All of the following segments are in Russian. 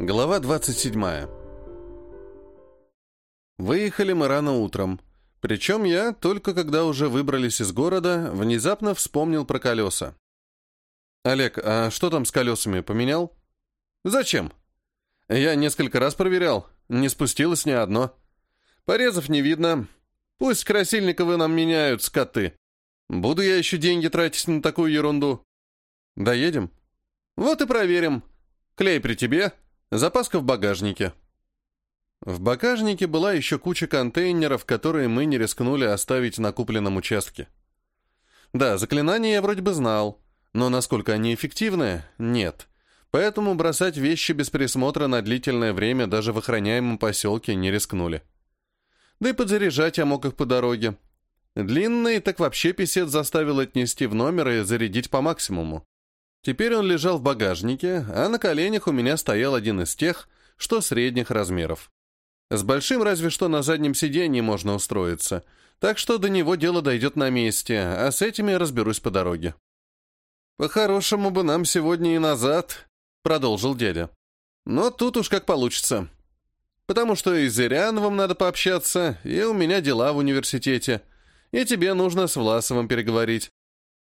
Глава 27. Выехали мы рано утром. Причем я, только когда уже выбрались из города, внезапно вспомнил про колеса. «Олег, а что там с колесами, поменял?» «Зачем?» «Я несколько раз проверял, не спустилось ни одно. Порезов не видно. Пусть Красильниковы нам меняют, скоты. Буду я еще деньги тратить на такую ерунду». «Доедем?» «Вот и проверим. Клей при тебе?» Запаска в багажнике. В багажнике была еще куча контейнеров, которые мы не рискнули оставить на купленном участке. Да, заклинания я вроде бы знал, но насколько они эффективны — нет. Поэтому бросать вещи без присмотра на длительное время даже в охраняемом поселке не рискнули. Да и подзаряжать я мог их по дороге. Длинный так вообще писец заставил отнести в номер и зарядить по максимуму. Теперь он лежал в багажнике, а на коленях у меня стоял один из тех, что средних размеров. С большим разве что на заднем сиденье можно устроиться, так что до него дело дойдет на месте, а с этими я разберусь по дороге. «По-хорошему бы нам сегодня и назад», — продолжил дядя. «Но тут уж как получится. Потому что и с Зыряновым надо пообщаться, и у меня дела в университете, и тебе нужно с Власовым переговорить.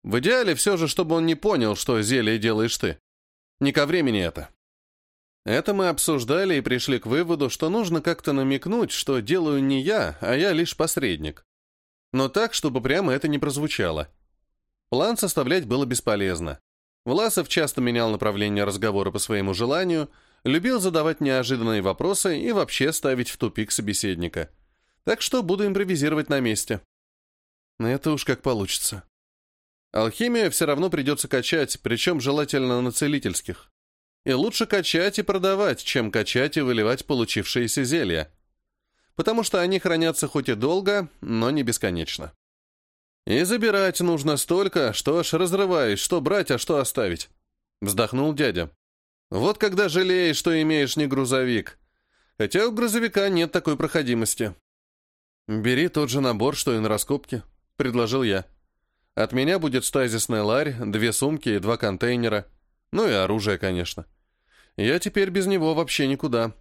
В идеале все же, чтобы он не понял, что зелье делаешь ты. Не ко времени это. Это мы обсуждали и пришли к выводу, что нужно как-то намекнуть, что делаю не я, а я лишь посредник. Но так, чтобы прямо это не прозвучало. План составлять было бесполезно. Власов часто менял направление разговора по своему желанию, любил задавать неожиданные вопросы и вообще ставить в тупик собеседника. Так что буду импровизировать на месте. Это уж как получится. Алхимия все равно придется качать, причем желательно на целительских. И лучше качать и продавать, чем качать и выливать получившиеся зелья. Потому что они хранятся хоть и долго, но не бесконечно. И забирать нужно столько, что аж разрываешь, что брать, а что оставить. Вздохнул дядя. Вот когда жалеешь, что имеешь не грузовик. Хотя у грузовика нет такой проходимости. «Бери тот же набор, что и на раскопке», — предложил я. От меня будет стазисная ларь, две сумки и два контейнера. Ну и оружие, конечно. Я теперь без него вообще никуда.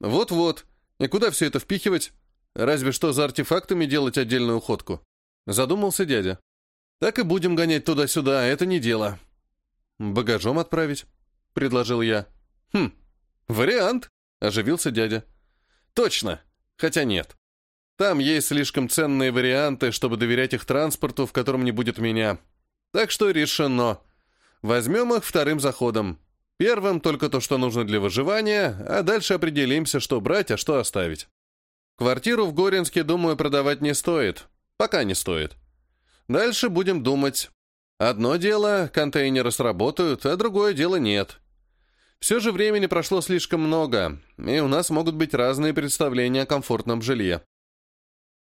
Вот-вот. И куда все это впихивать? Разве что за артефактами делать отдельную ходку. Задумался дядя. Так и будем гонять туда-сюда, а это не дело. Багажом отправить, предложил я. Хм, вариант, оживился дядя. Точно, хотя нет. Там есть слишком ценные варианты, чтобы доверять их транспорту, в котором не будет меня. Так что решено. Возьмем их вторым заходом. Первым только то, что нужно для выживания, а дальше определимся, что брать, а что оставить. Квартиру в Горинске, думаю, продавать не стоит. Пока не стоит. Дальше будем думать. Одно дело, контейнеры сработают, а другое дело нет. Все же времени прошло слишком много, и у нас могут быть разные представления о комфортном жилье.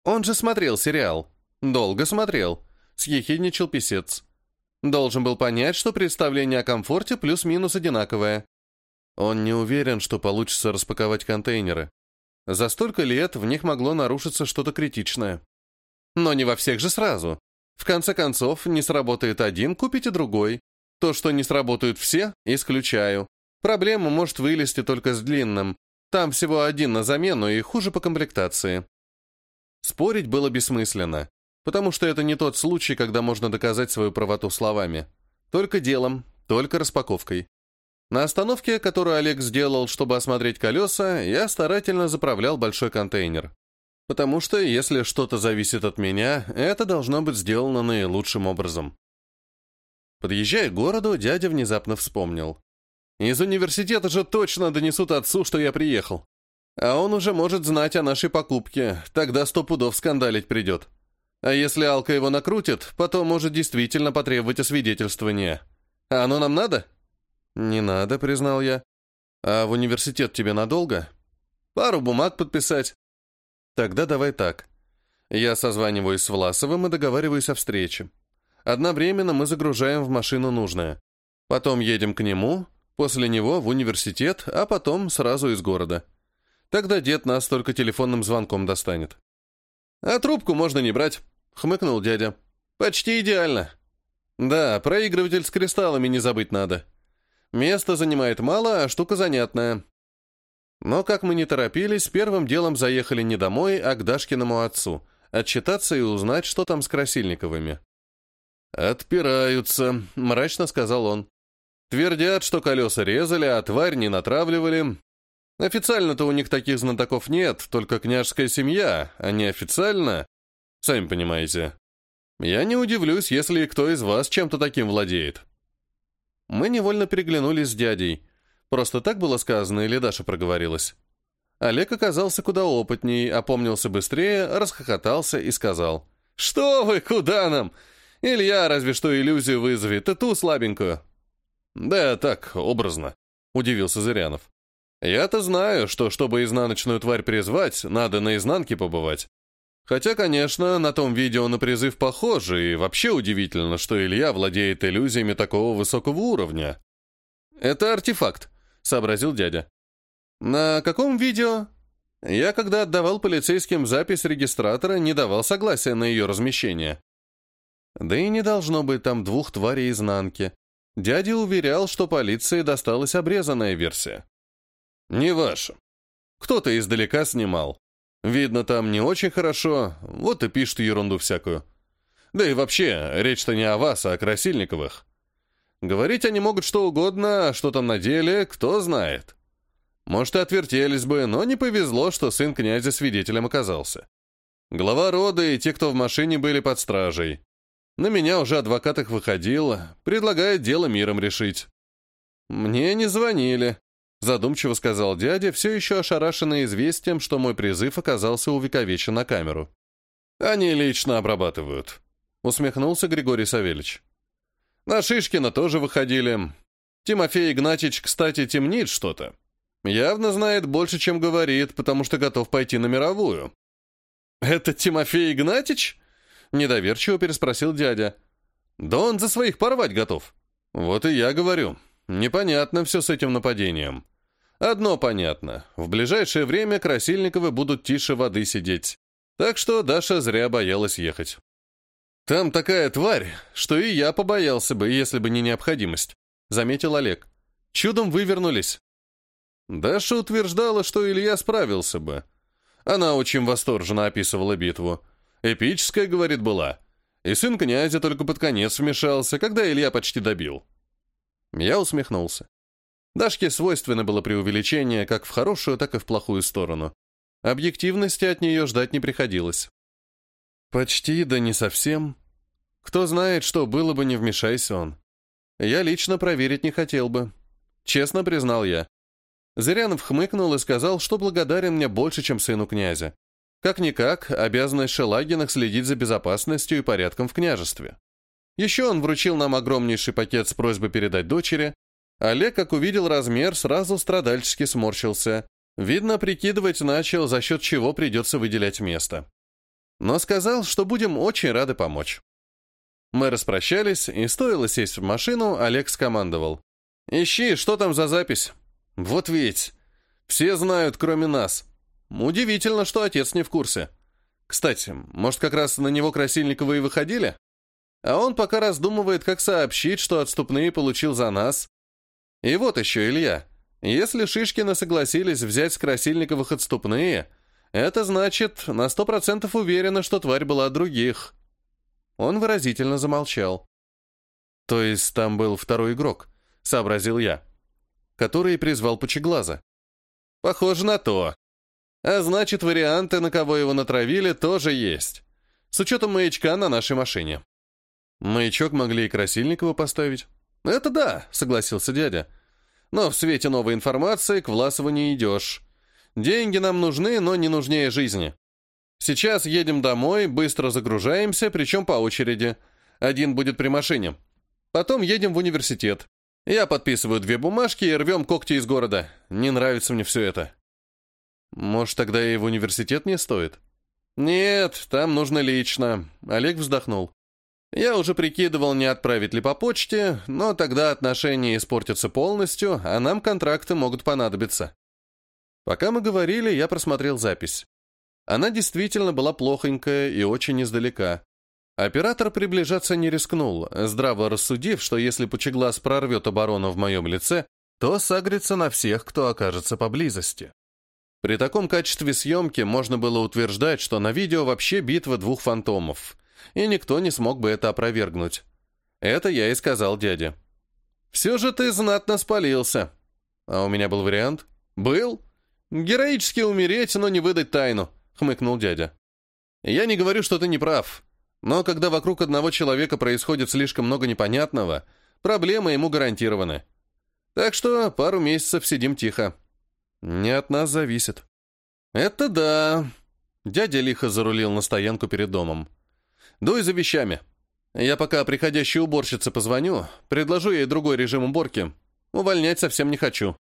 Он же смотрел сериал. Долго смотрел. Съехидничал писец. Должен был понять, что представление о комфорте плюс-минус одинаковое. Он не уверен, что получится распаковать контейнеры. За столько лет в них могло нарушиться что-то критичное. Но не во всех же сразу. В конце концов, не сработает один, купите другой. То, что не сработают все, исключаю. Проблема может вылезти только с длинным. Там всего один на замену и хуже по комплектации. Спорить было бессмысленно, потому что это не тот случай, когда можно доказать свою правоту словами. Только делом, только распаковкой. На остановке, которую Олег сделал, чтобы осмотреть колеса, я старательно заправлял большой контейнер. Потому что, если что-то зависит от меня, это должно быть сделано наилучшим образом. Подъезжая к городу, дядя внезапно вспомнил. «Из университета же точно донесут отцу, что я приехал. А он уже может знать о нашей покупке, тогда сто пудов скандалить придет. А если Алка его накрутит, потом может действительно потребовать освидетельствования. А оно нам надо? Не надо, признал я. А в университет тебе надолго? Пару бумаг подписать. Тогда давай так. Я созваниваюсь с Власовым и договариваюсь о встрече. Одновременно мы загружаем в машину нужное. Потом едем к нему, после него в университет, а потом сразу из города. Тогда дед нас только телефонным звонком достанет. А трубку можно не брать, хмыкнул дядя. Почти идеально. Да, проигрыватель с кристаллами не забыть надо. Место занимает мало, а штука занятная. Но, как мы не торопились, первым делом заехали не домой, а к Дашкиному отцу, отчитаться и узнать, что там с Красильниковыми. «Отпираются», — мрачно сказал он. «Твердят, что колеса резали, а тварь не натравливали. Официально-то у них таких знатоков нет, только княжеская семья, а не официально. Сами понимаете. Я не удивлюсь, если кто из вас чем-то таким владеет». Мы невольно переглянулись с дядей. Просто так было сказано или Даша проговорилась? Олег оказался куда опытней, опомнился быстрее, расхохотался и сказал. «Что вы, куда нам? Илья разве что иллюзию вызовет, и ту слабенькую». «Да так, образно», — удивился Зырянов. «Я-то знаю, что, чтобы изнаночную тварь призвать, надо на изнанке побывать. Хотя, конечно, на том видео на призыв похоже, и вообще удивительно, что Илья владеет иллюзиями такого высокого уровня. «Это артефакт», — сообразил дядя. «На каком видео?» Я, когда отдавал полицейским запись регистратора, не давал согласия на ее размещение. Да и не должно быть там двух тварей изнанки. Дядя уверял, что полиции досталась обрезанная версия. «Не ваша. Кто-то издалека снимал. Видно, там не очень хорошо, вот и пишут ерунду всякую. Да и вообще, речь-то не о вас, а о Красильниковых. Говорить они могут что угодно, а что там на деле, кто знает. Может, и отвертелись бы, но не повезло, что сын князя свидетелем оказался. Глава рода и те, кто в машине были под стражей. На меня уже адвокат их выходил, предлагает дело миром решить. Мне не звонили. Задумчиво сказал дядя, все еще ошарашенный известием, что мой призыв оказался увековечен на камеру. «Они лично обрабатывают», — усмехнулся Григорий Савельевич. «На Шишкина тоже выходили. Тимофей Игнатьич, кстати, темнит что-то. Явно знает больше, чем говорит, потому что готов пойти на мировую». «Это Тимофей Игнатьич?» — недоверчиво переспросил дядя. «Да он за своих порвать готов». «Вот и я говорю. Непонятно все с этим нападением. Одно понятно. В ближайшее время Красильниковы будут тише воды сидеть. Так что Даша зря боялась ехать. «Там такая тварь, что и я побоялся бы, если бы не необходимость», — заметил Олег. «Чудом вывернулись». Даша утверждала, что Илья справился бы. Она очень восторженно описывала битву. Эпическая, говорит, была. И сын князя только под конец вмешался, когда Илья почти добил. Я усмехнулся. Дашке свойственно было преувеличение как в хорошую, так и в плохую сторону. Объективности от нее ждать не приходилось. Почти, да не совсем. Кто знает, что было бы, не вмешайся он. Я лично проверить не хотел бы. Честно признал я. Зырянов хмыкнул и сказал, что благодарен мне больше, чем сыну князя. Как-никак, обязанность Шелагинах следить за безопасностью и порядком в княжестве. Еще он вручил нам огромнейший пакет с просьбой передать дочери, Олег, как увидел размер, сразу страдальчески сморщился. Видно, прикидывать начал, за счет чего придется выделять место. Но сказал, что будем очень рады помочь. Мы распрощались, и стоило сесть в машину, Олег скомандовал. «Ищи, что там за запись?» «Вот ведь. Все знают, кроме нас. Удивительно, что отец не в курсе. Кстати, может, как раз на него Красильниковы и выходили? А он пока раздумывает, как сообщить, что отступные получил за нас, и вот еще, Илья, если Шишкины согласились взять с Красильниковых отступные, это значит, на сто процентов уверена, что тварь была других. Он выразительно замолчал. То есть там был второй игрок, сообразил я, который призвал Пучеглаза. Похоже на то. А значит, варианты, на кого его натравили, тоже есть. С учетом маячка на нашей машине. Маячок могли и Красильникова поставить. «Это да», — согласился дядя. «Но в свете новой информации к Власову не идешь. Деньги нам нужны, но не нужнее жизни. Сейчас едем домой, быстро загружаемся, причем по очереди. Один будет при машине. Потом едем в университет. Я подписываю две бумажки и рвем когти из города. Не нравится мне все это». «Может, тогда и в университет не стоит?» «Нет, там нужно лично», — Олег вздохнул. Я уже прикидывал, не отправить ли по почте, но тогда отношения испортятся полностью, а нам контракты могут понадобиться. Пока мы говорили, я просмотрел запись. Она действительно была плохонькая и очень издалека. Оператор приближаться не рискнул, здраво рассудив, что если Пучеглаз прорвет оборону в моем лице, то сагрится на всех, кто окажется поблизости. При таком качестве съемки можно было утверждать, что на видео вообще битва двух фантомов, и никто не смог бы это опровергнуть. Это я и сказал дяде. «Все же ты знатно спалился». А у меня был вариант. «Был? Героически умереть, но не выдать тайну», — хмыкнул дядя. «Я не говорю, что ты не прав, но когда вокруг одного человека происходит слишком много непонятного, проблемы ему гарантированы. Так что пару месяцев сидим тихо». Не от нас зависит. Это да. Дядя лихо зарулил на стоянку перед домом. Дуй за вещами. Я пока приходящей уборщице позвоню, предложу ей другой режим уборки. Увольнять совсем не хочу.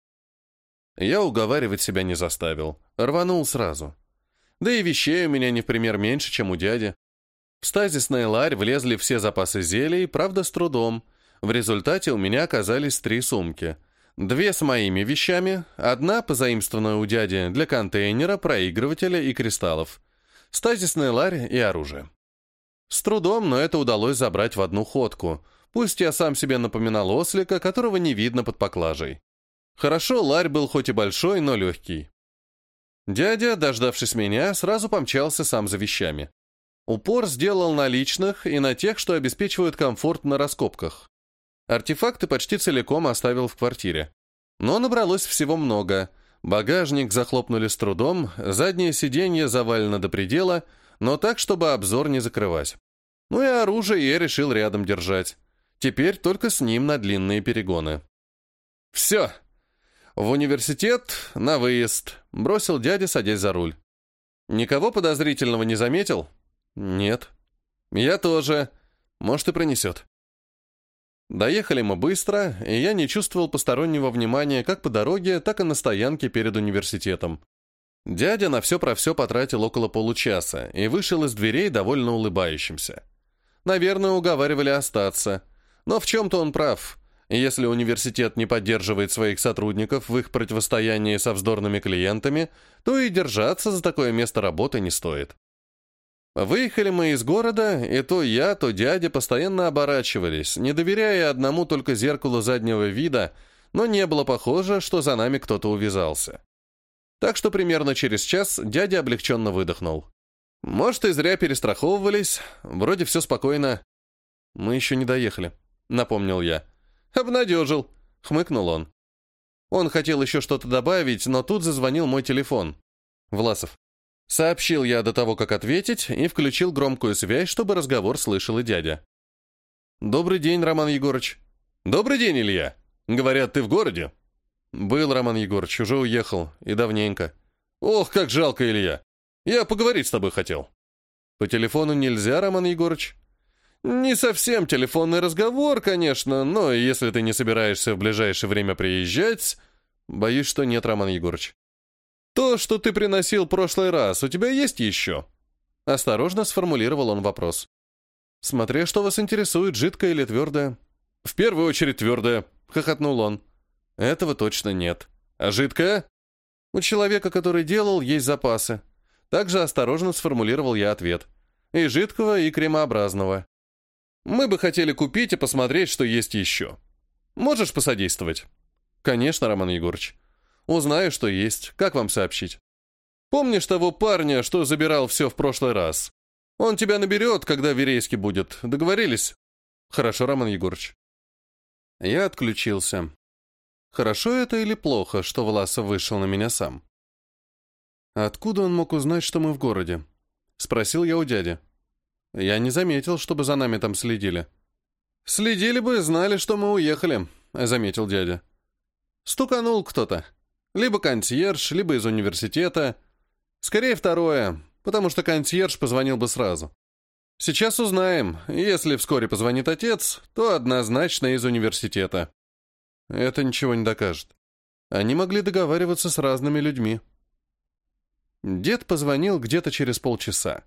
Я уговаривать себя не заставил. Рванул сразу. Да и вещей у меня не в пример меньше, чем у дяди. В стазисный ларь влезли все запасы зелий, правда, с трудом. В результате у меня оказались три сумки — Две с моими вещами, одна, позаимствованная у дяди, для контейнера, проигрывателя и кристаллов. Стазисный ларь и оружие. С трудом, но это удалось забрать в одну ходку. Пусть я сам себе напоминал ослика, которого не видно под поклажей. Хорошо, ларь был хоть и большой, но легкий. Дядя, дождавшись меня, сразу помчался сам за вещами. Упор сделал на личных и на тех, что обеспечивают комфорт на раскопках. Артефакты почти целиком оставил в квартире. Но набралось всего много. Багажник захлопнули с трудом, заднее сиденье завалено до предела, но так, чтобы обзор не закрывать. Ну и оружие я решил рядом держать. Теперь только с ним на длинные перегоны. «Все! В университет, на выезд!» — бросил дядя, садясь за руль. «Никого подозрительного не заметил?» «Нет». «Я тоже. Может, и пронесет». Доехали мы быстро, и я не чувствовал постороннего внимания как по дороге, так и на стоянке перед университетом. Дядя на все про все потратил около получаса и вышел из дверей довольно улыбающимся. Наверное, уговаривали остаться. Но в чем-то он прав. Если университет не поддерживает своих сотрудников в их противостоянии со вздорными клиентами, то и держаться за такое место работы не стоит. Выехали мы из города, и то я, то дядя постоянно оборачивались, не доверяя одному только зеркалу заднего вида, но не было похоже, что за нами кто-то увязался. Так что примерно через час дядя облегченно выдохнул. Может, и зря перестраховывались, вроде все спокойно. Мы еще не доехали, напомнил я. Обнадежил, хмыкнул он. Он хотел еще что-то добавить, но тут зазвонил мой телефон. Власов. Сообщил я до того, как ответить, и включил громкую связь, чтобы разговор слышал и дядя. «Добрый день, Роман Егорыч». «Добрый день, Илья. Говорят, ты в городе?» «Был, Роман Егорыч, уже уехал, и давненько». «Ох, как жалко, Илья. Я поговорить с тобой хотел». «По телефону нельзя, Роман Егорыч?» «Не совсем телефонный разговор, конечно, но если ты не собираешься в ближайшее время приезжать...» «Боюсь, что нет, Роман Егорыч». «То, что ты приносил прошлый раз, у тебя есть еще?» Осторожно сформулировал он вопрос. «Смотря, что вас интересует, жидкое или твердое?» «В первую очередь твердое», — хохотнул он. «Этого точно нет. А жидкое?» «У человека, который делал, есть запасы». Также осторожно сформулировал я ответ. «И жидкого, и кремообразного. Мы бы хотели купить и посмотреть, что есть еще. Можешь посодействовать?» «Конечно, Роман Егорович. Узнаю, что есть. Как вам сообщить? Помнишь того парня, что забирал все в прошлый раз? Он тебя наберет, когда Верейский будет. Договорились? Хорошо, Роман Егорович. Я отключился. Хорошо это или плохо, что Власов вышел на меня сам? Откуда он мог узнать, что мы в городе? Спросил я у дяди. Я не заметил, чтобы за нами там следили. Следили бы, знали, что мы уехали, заметил дядя. Стуканул кто-то. Либо консьерж, либо из университета. Скорее второе, потому что консьерж позвонил бы сразу. Сейчас узнаем. Если вскоре позвонит отец, то однозначно из университета. Это ничего не докажет. Они могли договариваться с разными людьми. Дед позвонил где-то через полчаса.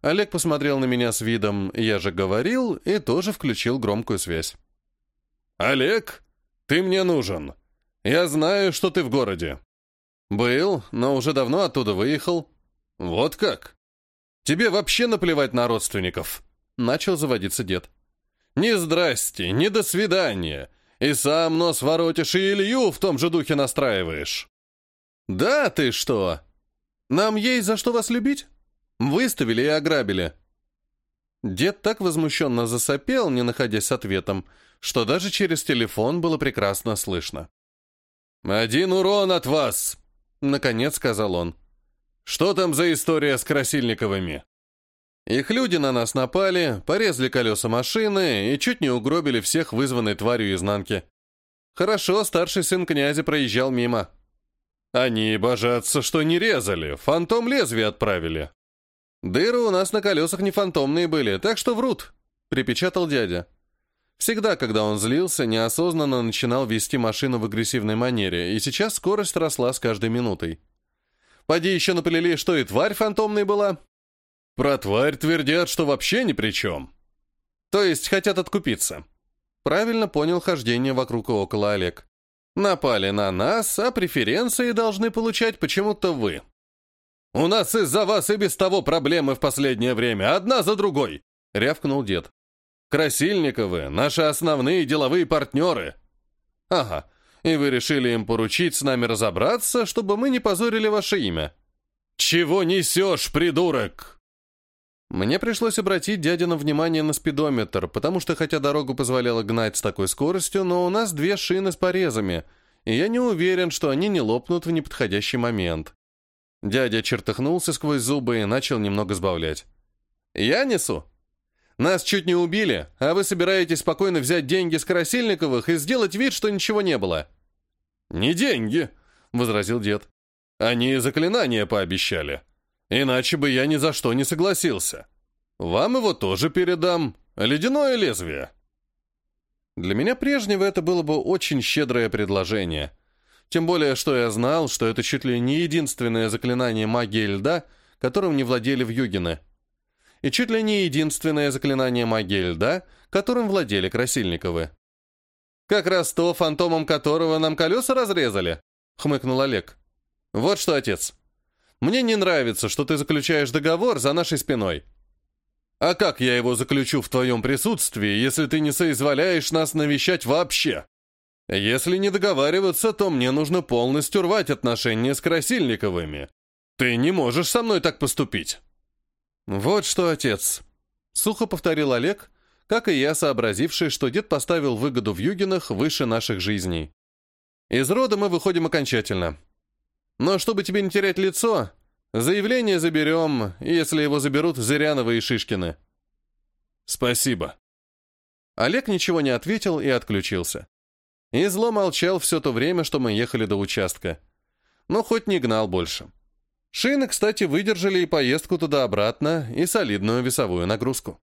Олег посмотрел на меня с видом «я же говорил» и тоже включил громкую связь. «Олег, ты мне нужен!» «Я знаю, что ты в городе». «Был, но уже давно оттуда выехал». «Вот как? Тебе вообще наплевать на родственников?» Начал заводиться дед. «Не здрасте, не до свидания. И сам нос воротишь, и Илью в том же духе настраиваешь». «Да ты что? Нам есть за что вас любить? Выставили и ограбили». Дед так возмущенно засопел, не находясь с ответом, что даже через телефон было прекрасно слышно. «Один урон от вас!» — наконец сказал он. «Что там за история с Красильниковыми?» Их люди на нас напали, порезали колеса машины и чуть не угробили всех вызванной тварью изнанки. Хорошо, старший сын князя проезжал мимо. Они божатся, что не резали, фантом лезвия отправили. Дыры у нас на колесах не фантомные были, так что врут, припечатал дядя. Всегда, когда он злился, неосознанно начинал вести машину в агрессивной манере, и сейчас скорость росла с каждой минутой. Поди еще напылили, что и тварь фантомной была. Про тварь твердят, что вообще ни при чем. То есть хотят откупиться. Правильно понял хождение вокруг и около Олег. Напали на нас, а преференции должны получать почему-то вы. У нас из-за вас и без того проблемы в последнее время, одна за другой, рявкнул дед. Красильниковы — наши основные деловые партнеры. Ага, и вы решили им поручить с нами разобраться, чтобы мы не позорили ваше имя. Чего несешь, придурок? Мне пришлось обратить дядина внимание на спидометр, потому что хотя дорогу позволяла гнать с такой скоростью, но у нас две шины с порезами, и я не уверен, что они не лопнут в неподходящий момент. Дядя чертыхнулся сквозь зубы и начал немного сбавлять. «Я несу. Нас чуть не убили, а вы собираетесь спокойно взять деньги с Красильниковых и сделать вид, что ничего не было». «Не деньги», — возразил дед. «Они заклинания пообещали». Иначе бы я ни за что не согласился. Вам его тоже передам. Ледяное лезвие. Для меня прежнего это было бы очень щедрое предложение. Тем более, что я знал, что это чуть ли не единственное заклинание магии льда, которым не владели в Югины. И чуть ли не единственное заклинание магии льда, которым владели Красильниковы. «Как раз то, фантомом которого нам колеса разрезали», — хмыкнул Олег. «Вот что, отец, мне не нравится, что ты заключаешь договор за нашей спиной. А как я его заключу в твоем присутствии, если ты не соизволяешь нас навещать вообще? Если не договариваться, то мне нужно полностью рвать отношения с Красильниковыми. Ты не можешь со мной так поступить. Вот что, отец. Сухо повторил Олег, как и я, сообразивший, что дед поставил выгоду в Югинах выше наших жизней. Из рода мы выходим окончательно. Но чтобы тебе не терять лицо, заявление заберем, если его заберут Зырянова и Шишкины. Спасибо. Олег ничего не ответил и отключился. И зло молчал все то время, что мы ехали до участка. Но хоть не гнал больше. Шины, кстати, выдержали и поездку туда-обратно, и солидную весовую нагрузку.